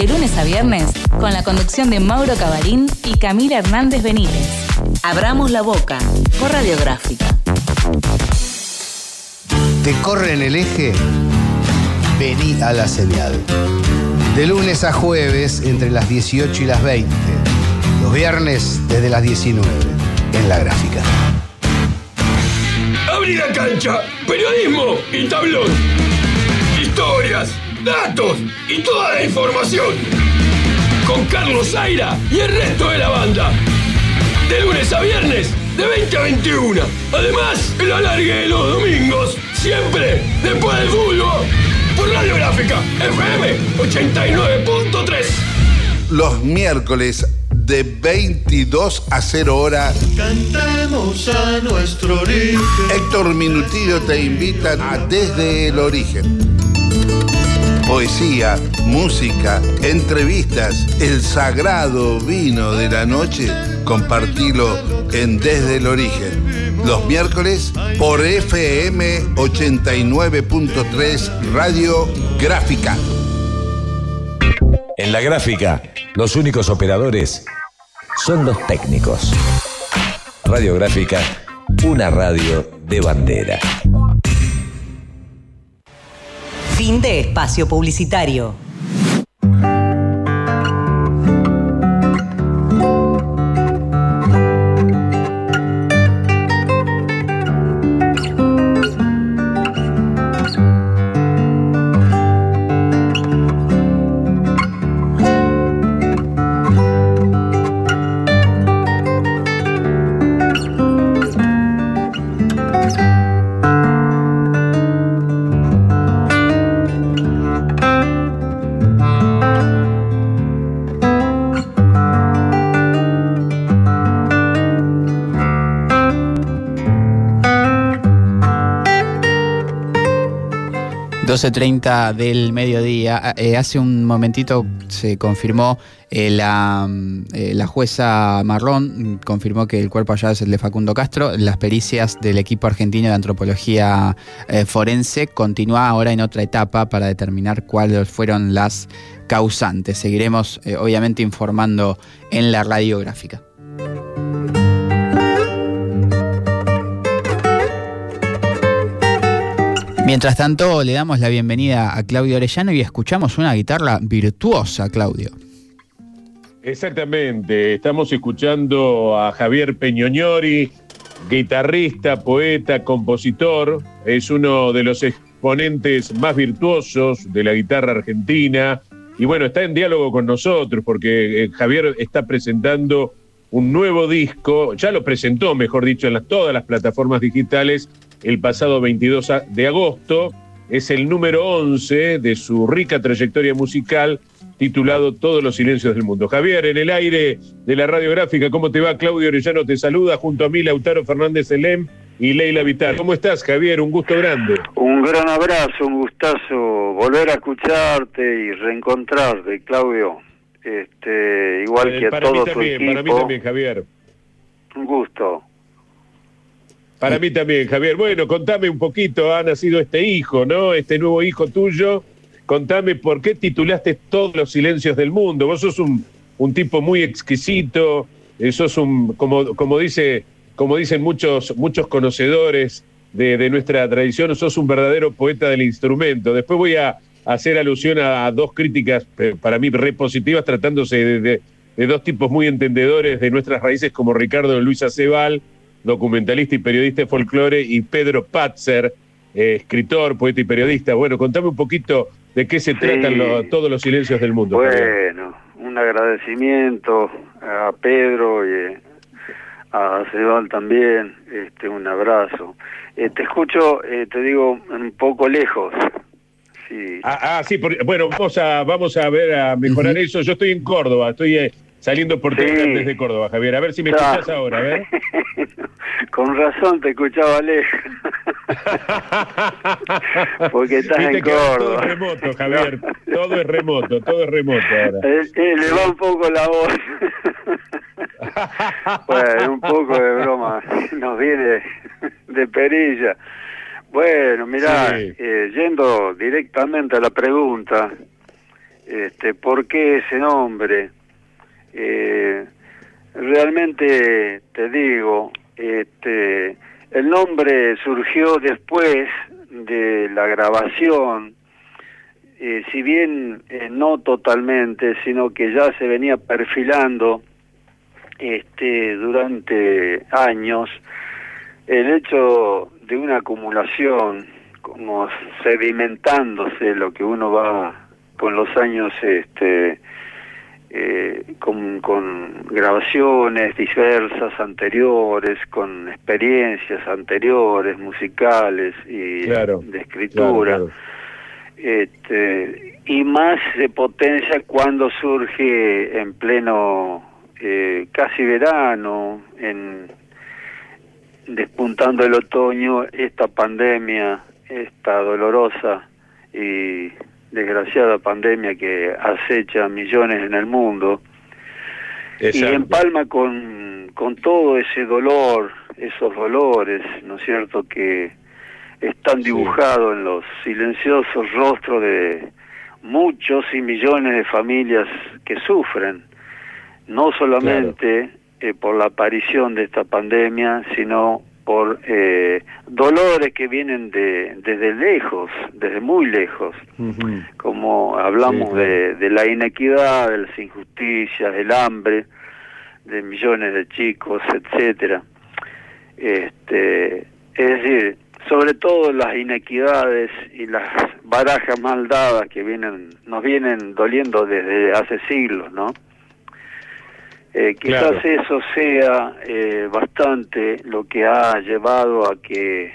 de lunes a viernes, con la conducción de Mauro Cabarín y Camila Hernández Benítez. Abramos la boca por Radiográfica. ¿Te corre en el eje? Vení a la señal. De lunes a jueves entre las 18 y las 20. Los viernes desde las 19 en la gráfica. Abrí la cancha, periodismo y tablón. Historias, datos y toda la información. Con Carlos Zaira y el resto de la banda. De lunes a viernes, de 20 a 21. Además, el alargue de los domingos, siempre después del fútbol. Por Radio Gráfica, FM 89.3. Los miércoles de 22 a 0 hora. Cantemos a nuestro origen. Héctor Minutillo te invita a Desde el Origen. Poesía, música, entrevistas, el sagrado vino de la noche, compartilo en Desde el Origen. Los miércoles por FM 89.3 Radio Gráfica. En la gráfica, los únicos operadores son los técnicos. Radiográfica, una radio de bandera. De espacio publicitario. Música ...12.30 del mediodía. Eh, hace un momentito se confirmó eh, la, eh, la, jueza Marrón, confirmó que el cuerpo allá es el de Facundo Castro. Las pericias del equipo argentino de antropología forense continúa ahora en otra etapa para determinar cuáles fueron las causantes. Seguiremos obviamente informando en la radiográfica. Mientras tanto, le damos la bienvenida a Claudio Orellano y escuchamos una guitarra virtuosa, Claudio. Exactamente, estamos escuchando a Javier Peñoñori, guitarrista, poeta, compositor, es uno de los exponentes más virtuosos de la guitarra argentina. Y bueno, está en diálogo con nosotros porque eh, Javier está presentando un nuevo disco, ya lo presentó, mejor dicho, en todas las plataformas digitales el pasado 22 de agosto. Es el número 11 de su rica trayectoria musical titulado Todos los silencios del mundo. Javier, en el aire de la radiográfica, ¿cómo te va? Claudio Orellano te saluda junto a mí, Lautaro Fernández Elem y Leila Vital. ¿Cómo estás, Javier? Un gusto grande. Un gran abrazo, un gustazo volver a escucharte y reencontrarte, Claudio. Este, igual eh, que a todo mí también, tu equipo. Para mí también, Javier. Un gusto. Para mí también, Javier. Bueno, contame un poquito, ha nacido este hijo, ¿no? Este nuevo hijo tuyo. Contame por qué titulaste Todos los silencios del mundo. Vos sos un, un tipo muy exquisito, eh, sos un, como, como, dice, como dicen muchos, muchos conocedores de, de, nuestra tradición, sos un verdadero poeta del instrumento. Después voy a hacer alusión a, dos críticas eh, para mí repositivas, tratándose de, de, de, dos tipos muy entendedores de nuestras raíces, como Ricardo Luis Acebal, documentalista y periodista de folclore, y Pedro Patzer, eh, escritor, poeta y periodista. Bueno, contame un poquito de qué se sí. tratan lo, todos los silencios del mundo. Bueno, un agradecimiento a Pedro y a Cebal también, este, un abrazo. Eh, te escucho, eh, te digo, un poco lejos. Sí. Ah, ah, sí, por, bueno, vamos a, vamos a ver a mejorar uh -huh. eso. Yo estoy en Córdoba, estoy eh, saliendo por sí. desde Córdoba, Javier. A ver si me claro. escuchas ahora, a ver. Con razón te escuchaba lejos. Porque estás Viste en Córdoba. Todo es remoto, Javier. Todo es remoto, todo es remoto ahora. Eh, eh, le va un poco la voz. bueno, un poco de broma. Nos viene de perilla. Bueno, mirá, sí. eh, yendo directamente a la pregunta, Este, ¿Por qué ese nombre? Eh, realmente te digo, este, el nombre surgió después de la grabación, eh, si bien eh, no totalmente, sino que ya se venía perfilando este, durante años el hecho de una acumulación, como sedimentándose lo que uno va con los años este, eh, con, con grabaciones diversas anteriores, con experiencias anteriores, musicales y de escritura. Este, y más se potencia cuando surge en pleno eh, casi verano, en despuntando el otoño, esta pandemia, esta dolorosa y desgraciada pandemia que acecha a millones en el mundo. Y empalma con, con todo ese dolor, esos dolores, ¿no es cierto?, que están dibujados en los silenciosos rostros de muchos y millones de familias que sufren, no solamente eh, por la aparición de esta pandemia, sino por eh, dolores que vienen de, desde lejos, desde muy lejos, como hablamos de, de, la inequidad, de las injusticias, del hambre, de millones de chicos, etcétera. Este, es decir, sobre todo las inequidades y las barajas mal dadas que vienen, nos vienen doliendo desde hace siglos, ¿no? Eh, quizás eso sea eh, bastante lo que ha llevado a que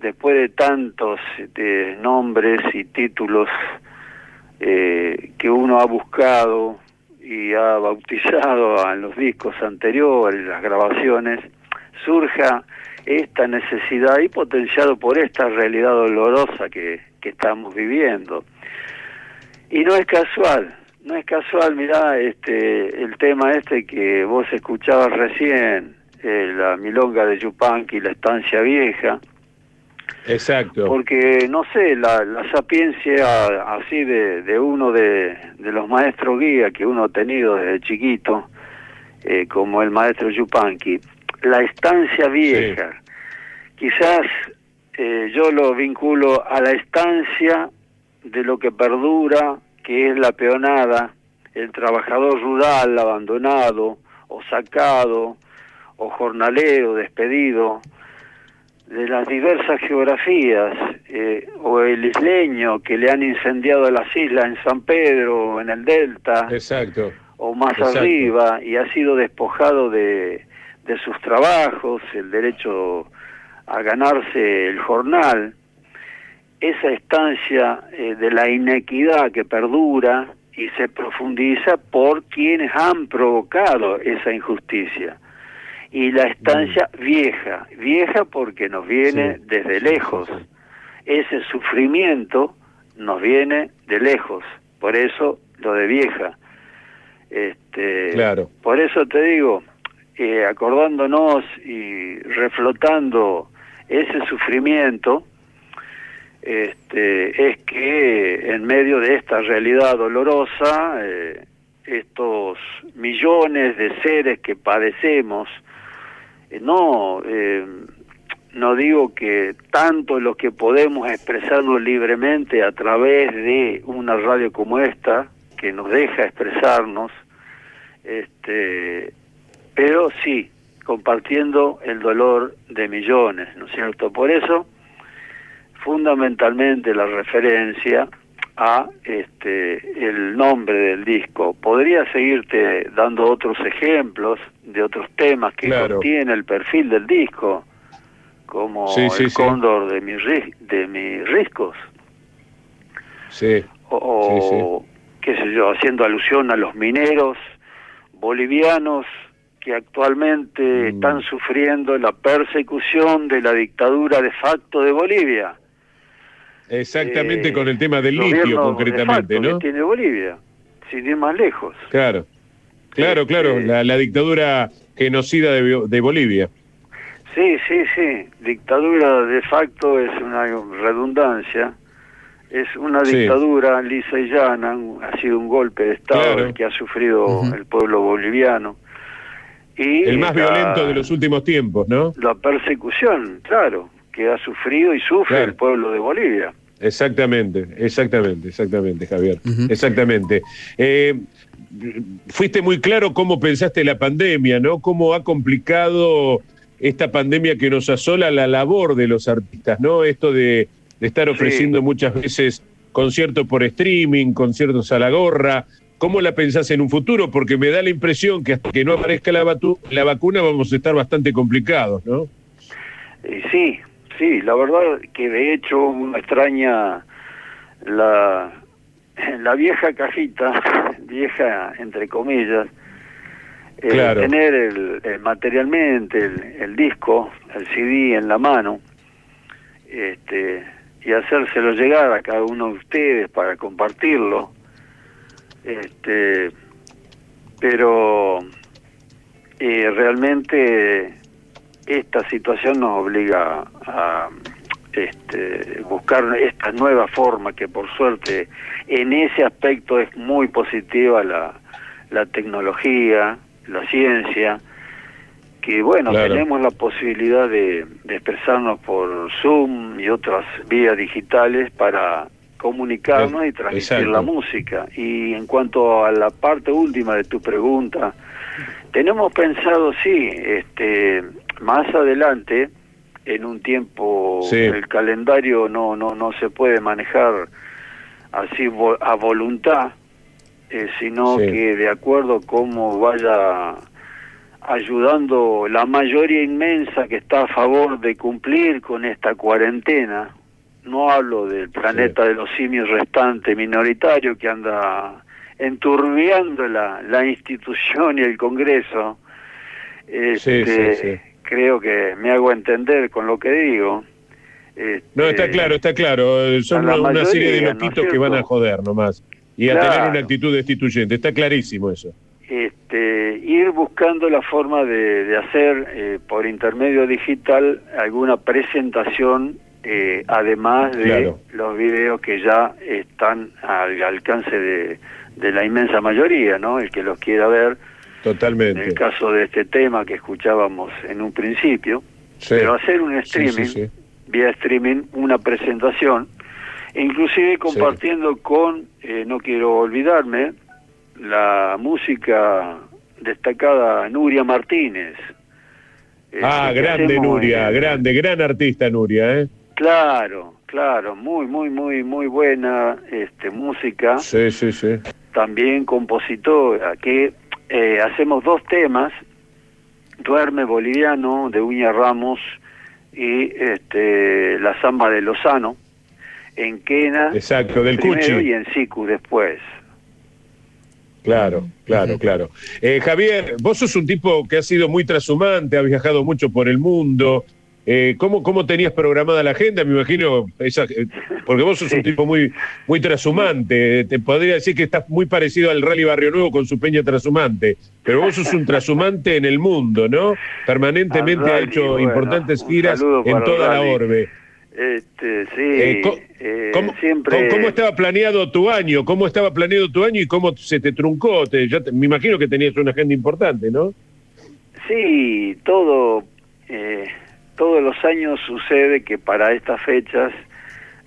después de tantos este, nombres y títulos eh, que uno ha buscado y ha bautizado a los discos anteriores, las grabaciones, surja esta necesidad y potenciado por esta realidad dolorosa que, que estamos viviendo. Y no es casual, no es casual, mirá, este, el tema este que vos escuchabas recién, eh, la milonga de Yupanqui, la estancia vieja. Exacto. Porque, no sé, la, la sapiencia así de, de uno de, de, los maestros guía que uno ha tenido desde chiquito, eh, como el maestro Yupanqui, la estancia vieja, quizás eh, yo lo vinculo a la estancia de lo que perdura que es la peonada, el trabajador rural abandonado o sacado o jornalero despedido de las diversas geografías, eh, o el isleño que le han incendiado las islas en San Pedro, en el Delta, Exacto. o más arriba, y ha sido despojado de, de sus trabajos, el derecho a ganarse el jornal, esa estancia eh, de la inequidad que perdura y se profundiza por quienes han provocado esa injusticia. Y la estancia mm. vieja, vieja porque nos viene desde lejos. Ese sufrimiento nos viene de lejos, por eso lo de vieja. Este, claro. Por eso te digo, eh, acordándonos y reflotando ese sufrimiento, este, es que en medio de esta realidad dolorosa, eh, estos millones de seres que padecemos, eh, no, eh, no digo que tanto los que podemos expresarlo libremente a través de una radio como esta, que nos deja expresarnos, este, pero sí, compartiendo el dolor de millones, ¿no es cierto? Por eso, fundamentalmente la referencia a este el nombre del disco. Podría seguirte dando otros ejemplos de otros temas que contiene el perfil del disco, como el cóndor de mis de mis riscos. Sí. O, qué sé yo, haciendo alusión a los mineros bolivianos que actualmente mm. están sufriendo la persecución de la dictadura de facto de Bolivia Exactamente eh, con el tema del litio, concretamente, ¿no? Que tiene Bolivia, sin ir más lejos. Claro, claro, claro, este, la, dictadura genocida de, de Bolivia. Sí, sí, sí, dictadura de facto es una redundancia, Es una Sí. dictadura lisa y llana, ha sido un golpe de Estado Claro. el que ha sufrido el pueblo boliviano. Y El más la- violento de los últimos tiempos, ¿no? La persecución, claro, que ha sufrido y sufre Claro. el pueblo de Bolivia. Exactamente, exactamente, exactamente, Javier. Exactamente. Eh, fuiste muy claro cómo pensaste la pandemia, ¿no? Cómo ha complicado esta pandemia que nos asola la labor de los artistas, ¿no? Esto de, de estar Sí. ofreciendo muchas veces conciertos por streaming, conciertos a la gorra. ¿Cómo la pensás en un futuro? Porque me da la impresión que hasta que no aparezca la, la vacuna vamos a estar bastante complicados, ¿no? Sí, sí, la verdad que de hecho uno extraña la, la vieja cajita, vieja entre comillas, eh, Claro. tener el, el materialmente el, el disco, el CD en la mano, este, y hacérselo llegar a cada uno de ustedes para compartirlo. Este, pero eh, realmente esta situación nos obliga a este, buscar esta nueva forma que por suerte en ese aspecto es muy positiva la, la tecnología, la ciencia, que bueno, Claro. tenemos la posibilidad de, de expresarnos por Zoom y otras vías digitales para comunicarnos y transmitir Exacto. la música. Y en cuanto a la parte última de tu pregunta, tenemos pensado, sí, este, más adelante, en un tiempo, Sí. el calendario no, no, no se puede manejar así vo- a voluntad, eh, sino Sí. que de acuerdo a cómo vaya ayudando la mayoría inmensa que está a favor de cumplir con esta cuarentena. No hablo del planeta de los simios restante minoritario que anda enturbiando la, la institución y el Congreso. Sí, Este, sí, sí. Creo que me hago entender con lo que digo. No, está Este, claro, está claro. Son una, serie de mayoría, ¿no loquitos que van a joder nomás. Y a tener una actitud destituyente. Está clarísimo eso. este, ir buscando la forma de, de hacer eh, por intermedio digital alguna presentación, eh, además de Claro. los videos que ya están al alcance de, de la inmensa mayoría, ¿no? El que los quiera ver, en Totalmente. el caso de este tema que escuchábamos en un principio, Sí. pero hacer un streaming, sí, sí. vía streaming, una presentación, inclusive compartiendo con, eh, no quiero olvidarme, la música destacada Nuria Martínez. Este, Ah, grande Nuria, eh, grande, gran artista Nuria, ¿eh? Claro, claro, muy, muy, muy, muy buena este, música, Sí, sí, sí. también compositora, que eh, hacemos dos temas, Duerme Boliviano de Uña Ramos y este, La Zamba de Lozano, en Quena Exacto, del primero Cuchi. y en Sicu después. Claro, claro, claro. Eh, Javier, vos sos un tipo que ha sido muy trashumante, has viajado mucho por el mundo. Eh, ¿cómo, ¿Cómo tenías programada la agenda? Me imagino, esa, eh, porque vos sos un tipo muy, muy trashumante. Te podría decir que estás muy parecido al Rally Barrio Nuevo con su peña trashumante. Pero vos sos un trashumante en el mundo, ¿no? Permanentemente ha hecho bueno, importantes giras en toda la orbe. Este, sí, Eh, eh, ¿Cómo, siempre... cómo- estaba planeado tu año? ¿Cómo estaba planeado tu año y cómo se te truncó? Te- ya te- me imagino que tenías una agenda importante, ¿no? Sí, todo, todos los años sucede que para estas fechas,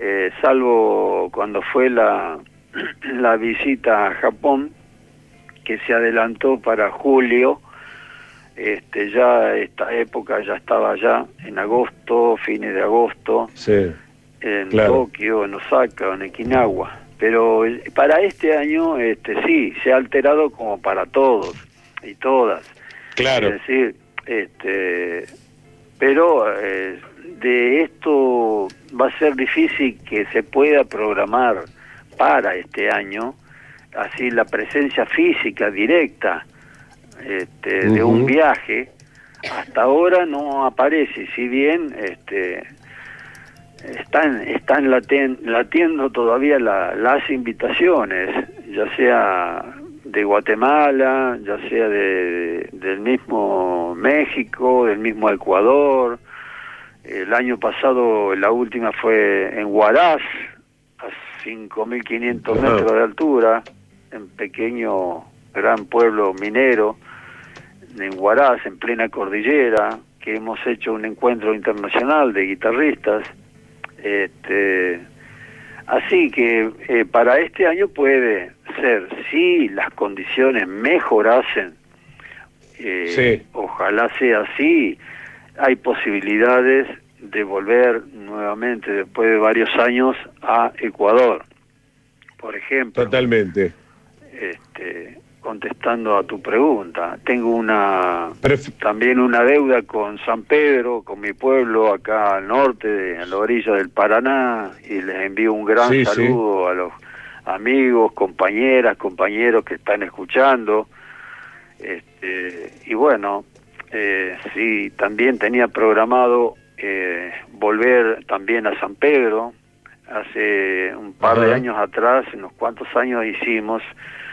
eh, salvo cuando fue la, la visita a Japón, que se adelantó para julio, este, ya esta época ya estaba ya en agosto, fines de agosto, Sí. en Claro. Tokio, en Osaka, en Okinawa. Pero eh, para este año, este, sí, se ha alterado como para todos y todas. Claro. Es decir, este, pero eh, de esto va a ser difícil que se pueda programar para este año, así la presencia física directa este, de un viaje, hasta ahora no aparece, si bien este, están, están laten- latiendo todavía la- las invitaciones, ya sea de Guatemala, ya sea de, del mismo México, del mismo Ecuador. El año pasado la última fue en Huaraz, 5.500 metros de altura, en pequeño, gran pueblo minero, en Huaraz, en plena cordillera, que hemos hecho un encuentro internacional de guitarristas. Este, así que eh, para este año puede ser, si las condiciones mejorasen, eh, ojalá sea así, hay posibilidades de volver nuevamente después de varios años a Ecuador, por ejemplo. Totalmente. Este, contestando a tu pregunta, tengo una también una deuda con San Pedro, con mi pueblo acá al norte, en la orilla del Paraná, y les envío un gran saludo a los amigos, compañeras, compañeros que están escuchando. Este, y bueno, eh, sí, también tenía programado eh, volver también a San Pedro. Hace un par de años atrás, unos cuantos años hicimos